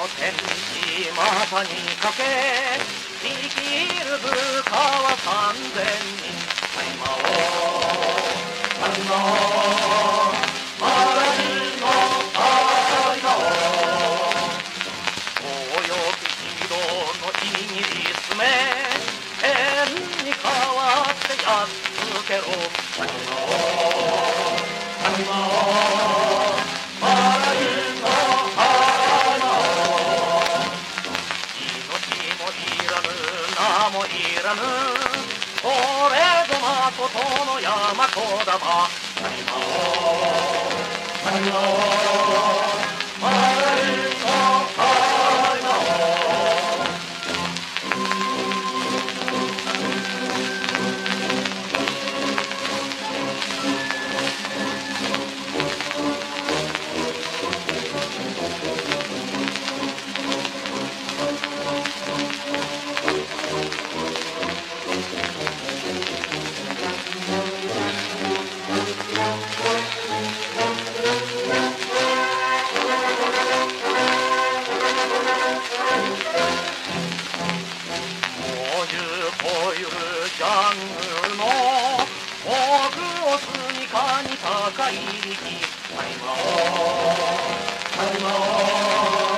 の天地まさにかけ生きる部下は三千人大魔王三魔王マラジの大魔王もいらぬ。これぞまことの大和玉大魔王大を住みかに高い力大魔王大魔王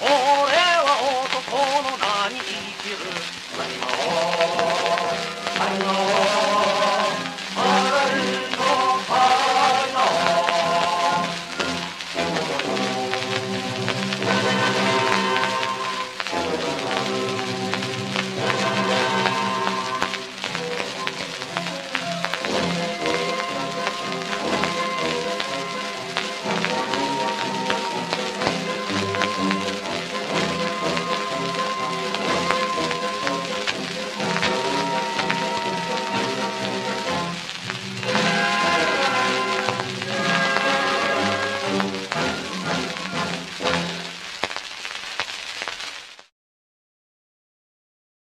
俺は男の名に生きる。